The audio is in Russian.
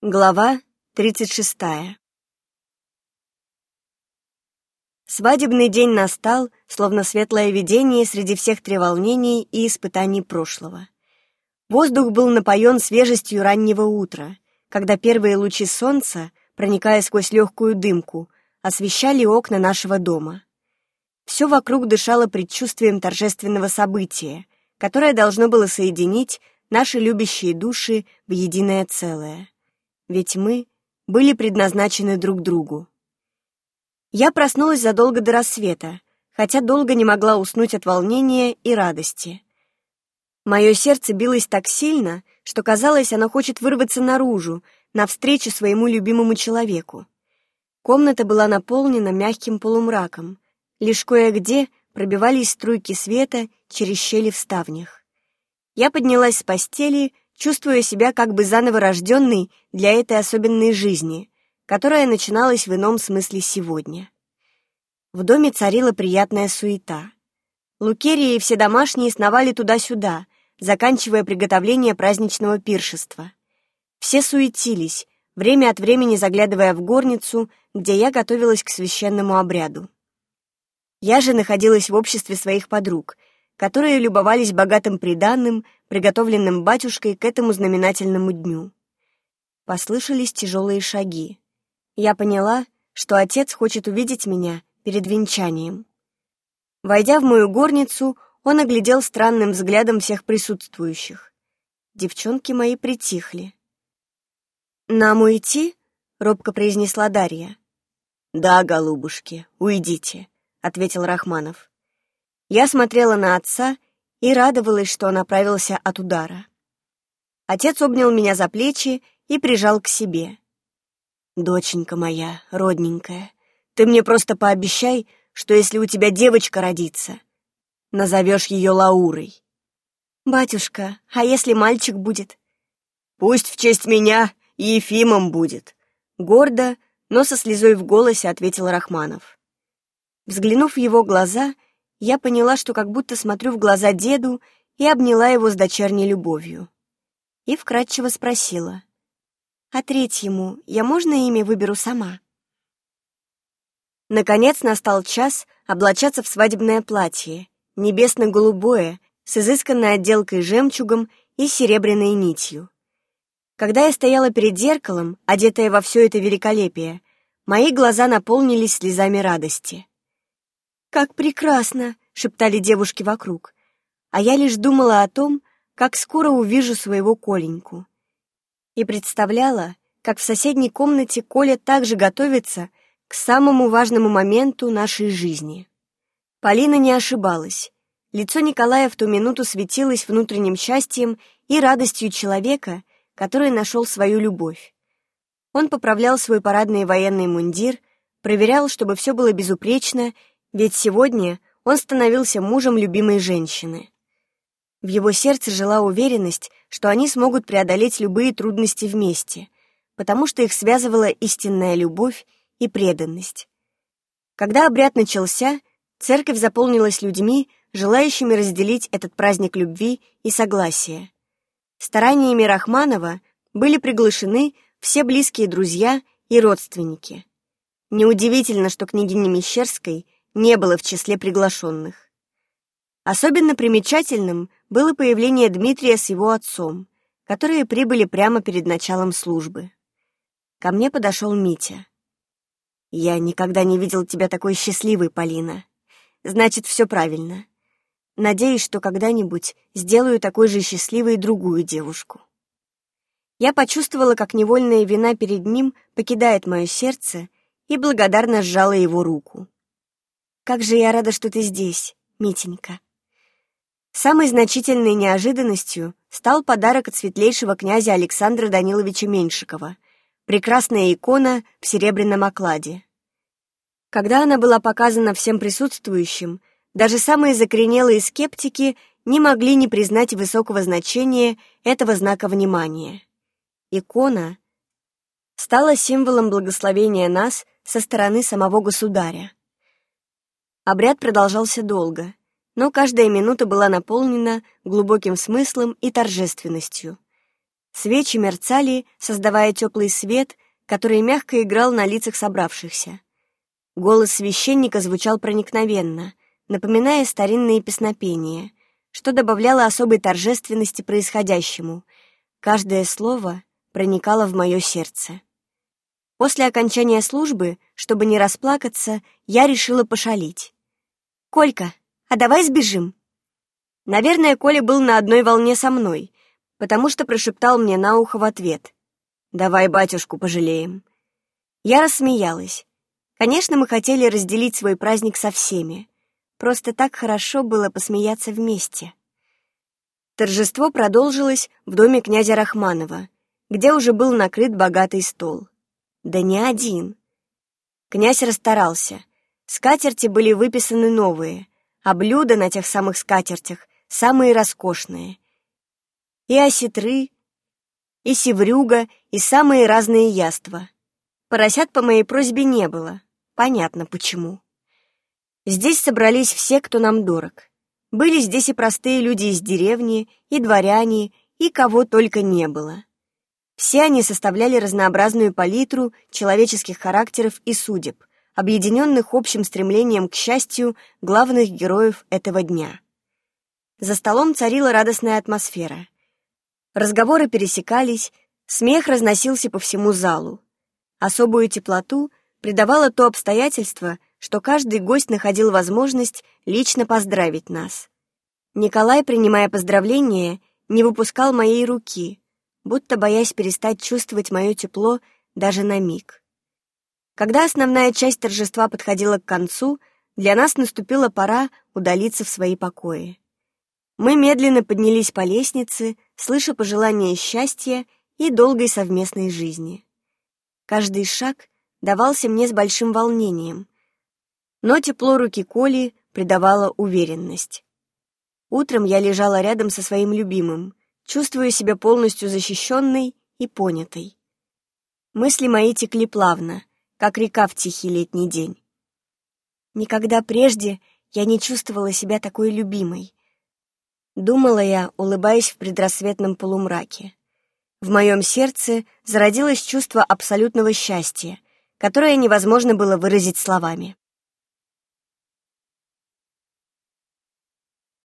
Глава 36 Свадебный день настал, словно светлое видение среди всех треволнений и испытаний прошлого. Воздух был напоен свежестью раннего утра, когда первые лучи солнца, проникая сквозь легкую дымку, освещали окна нашего дома. Все вокруг дышало предчувствием торжественного события, которое должно было соединить наши любящие души в единое целое ведь мы были предназначены друг другу. Я проснулась задолго до рассвета, хотя долго не могла уснуть от волнения и радости. Мое сердце билось так сильно, что казалось, оно хочет вырваться наружу, навстречу своему любимому человеку. Комната была наполнена мягким полумраком, лишь кое-где пробивались струйки света через щели в ставнях. Я поднялась с постели чувствуя себя как бы заново рожденной для этой особенной жизни, которая начиналась в ином смысле сегодня. В доме царила приятная суета. Лукерия и все домашние сновали туда-сюда, заканчивая приготовление праздничного пиршества. Все суетились, время от времени заглядывая в горницу, где я готовилась к священному обряду. Я же находилась в обществе своих подруг — которые любовались богатым приданным, приготовленным батюшкой к этому знаменательному дню. Послышались тяжелые шаги. Я поняла, что отец хочет увидеть меня перед венчанием. Войдя в мою горницу, он оглядел странным взглядом всех присутствующих. Девчонки мои притихли. «Нам уйти?» — робко произнесла Дарья. «Да, голубушки, уйдите», — ответил Рахманов. Я смотрела на отца и радовалась, что он оправился от удара. Отец обнял меня за плечи и прижал к себе. «Доченька моя, родненькая, ты мне просто пообещай, что если у тебя девочка родится, назовешь ее Лаурой». «Батюшка, а если мальчик будет?» «Пусть в честь меня Ефимом будет», — гордо, но со слезой в голосе ответил Рахманов. Взглянув в его глаза, — я поняла, что как будто смотрю в глаза деду и обняла его с дочерней любовью. И вкратчиво спросила. «А третьему я можно имя выберу сама?» Наконец настал час облачаться в свадебное платье, небесно-голубое, с изысканной отделкой жемчугом и серебряной нитью. Когда я стояла перед зеркалом, одетая во все это великолепие, мои глаза наполнились слезами радости. «Как прекрасно!» — шептали девушки вокруг. А я лишь думала о том, как скоро увижу своего Коленьку. И представляла, как в соседней комнате Коля также готовится к самому важному моменту нашей жизни. Полина не ошибалась. Лицо Николая в ту минуту светилось внутренним счастьем и радостью человека, который нашел свою любовь. Он поправлял свой парадный военный мундир, проверял, чтобы все было безупречно ведь сегодня он становился мужем любимой женщины. В его сердце жила уверенность, что они смогут преодолеть любые трудности вместе, потому что их связывала истинная любовь и преданность. Когда обряд начался, церковь заполнилась людьми, желающими разделить этот праздник любви и согласия. Стараниями Рахманова были приглашены все близкие друзья и родственники. Неудивительно, что княгиня Мещерской — не было в числе приглашенных. Особенно примечательным было появление Дмитрия с его отцом, которые прибыли прямо перед началом службы. Ко мне подошел Митя. «Я никогда не видел тебя такой счастливой, Полина. Значит, все правильно. Надеюсь, что когда-нибудь сделаю такой же счастливой другую девушку». Я почувствовала, как невольная вина перед ним покидает мое сердце и благодарно сжала его руку. Как же я рада, что ты здесь, Митенька. Самой значительной неожиданностью стал подарок от светлейшего князя Александра Даниловича Меньшикова — прекрасная икона в серебряном окладе. Когда она была показана всем присутствующим, даже самые закоренелые скептики не могли не признать высокого значения этого знака внимания. Икона стала символом благословения нас со стороны самого государя. Обряд продолжался долго, но каждая минута была наполнена глубоким смыслом и торжественностью. Свечи мерцали, создавая теплый свет, который мягко играл на лицах собравшихся. Голос священника звучал проникновенно, напоминая старинные песнопения, что добавляло особой торжественности происходящему. Каждое слово проникало в мое сердце. После окончания службы, чтобы не расплакаться, я решила пошалить. «Колька, а давай сбежим?» Наверное, Коля был на одной волне со мной, потому что прошептал мне на ухо в ответ. «Давай батюшку пожалеем». Я рассмеялась. Конечно, мы хотели разделить свой праздник со всеми. Просто так хорошо было посмеяться вместе. Торжество продолжилось в доме князя Рахманова, где уже был накрыт богатый стол. Да не один. Князь расстарался. Скатерти были выписаны новые, а блюда на тех самых скатертях самые роскошные. И осетры, и севрюга, и самые разные яства. Поросят по моей просьбе не было. Понятно, почему. Здесь собрались все, кто нам дорог. Были здесь и простые люди из деревни, и дворяне, и кого только не было. Все они составляли разнообразную палитру человеческих характеров и судеб, объединенных общим стремлением к счастью главных героев этого дня. За столом царила радостная атмосфера. Разговоры пересекались, смех разносился по всему залу. Особую теплоту придавало то обстоятельство, что каждый гость находил возможность лично поздравить нас. Николай, принимая поздравления, не выпускал моей руки, будто боясь перестать чувствовать мое тепло даже на миг. Когда основная часть торжества подходила к концу, для нас наступила пора удалиться в свои покои. Мы медленно поднялись по лестнице, слыша пожелания счастья и долгой совместной жизни. Каждый шаг давался мне с большим волнением, но тепло руки Коли придавало уверенность. Утром я лежала рядом со своим любимым, чувствуя себя полностью защищенной и понятой. Мысли мои текли плавно, как река в тихий летний день. Никогда прежде я не чувствовала себя такой любимой. Думала я, улыбаясь в предрассветном полумраке. В моем сердце зародилось чувство абсолютного счастья, которое невозможно было выразить словами.